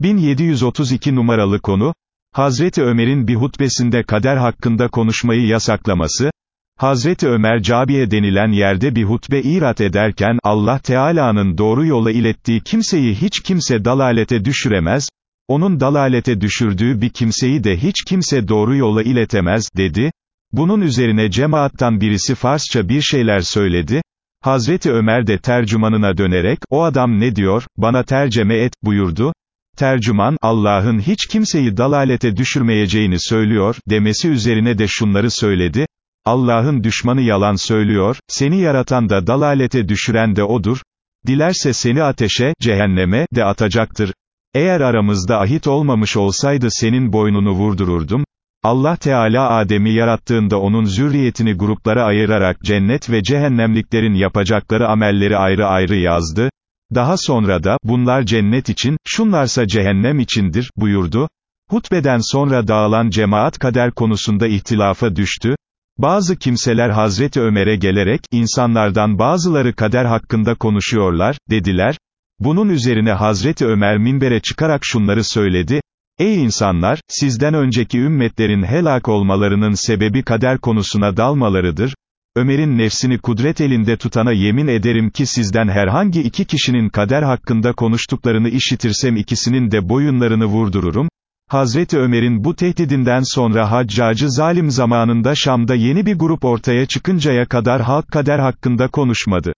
1732 numaralı konu, Hazreti Ömer'in bir hutbesinde kader hakkında konuşmayı yasaklaması, Hazreti Ömer Cabiye denilen yerde bir hutbe irat ederken, Allah Teala'nın doğru yola ilettiği kimseyi hiç kimse dalalete düşüremez, onun dalalete düşürdüğü bir kimseyi de hiç kimse doğru yola iletemez, dedi. Bunun üzerine cemaattan birisi Farsça bir şeyler söyledi, Hazreti Ömer de tercümanına dönerek, o adam ne diyor, bana terceme et, buyurdu, Tercüman, Allah'ın hiç kimseyi dalalete düşürmeyeceğini söylüyor, demesi üzerine de şunları söyledi, Allah'ın düşmanı yalan söylüyor, seni yaratan da dalalete düşüren de odur, dilerse seni ateşe, cehenneme, de atacaktır. Eğer aramızda ahit olmamış olsaydı senin boynunu vurdururdum, Allah Teala Adem'i yarattığında onun zürriyetini gruplara ayırarak cennet ve cehennemliklerin yapacakları amelleri ayrı ayrı yazdı, daha sonra da, bunlar cennet için, şunlarsa cehennem içindir, buyurdu. Hutbeden sonra dağılan cemaat kader konusunda ihtilafa düştü. Bazı kimseler Hazreti Ömer'e gelerek, insanlardan bazıları kader hakkında konuşuyorlar, dediler. Bunun üzerine Hazreti Ömer minbere çıkarak şunları söyledi. Ey insanlar, sizden önceki ümmetlerin helak olmalarının sebebi kader konusuna dalmalarıdır. Ömer'in nefsini kudret elinde tutana yemin ederim ki sizden herhangi iki kişinin kader hakkında konuştuklarını işitirsem ikisinin de boyunlarını vurdururum. Hazreti Ömer'in bu tehdidinden sonra Haccacı zalim zamanında Şam'da yeni bir grup ortaya çıkıncaya kadar halk kader hakkında konuşmadı.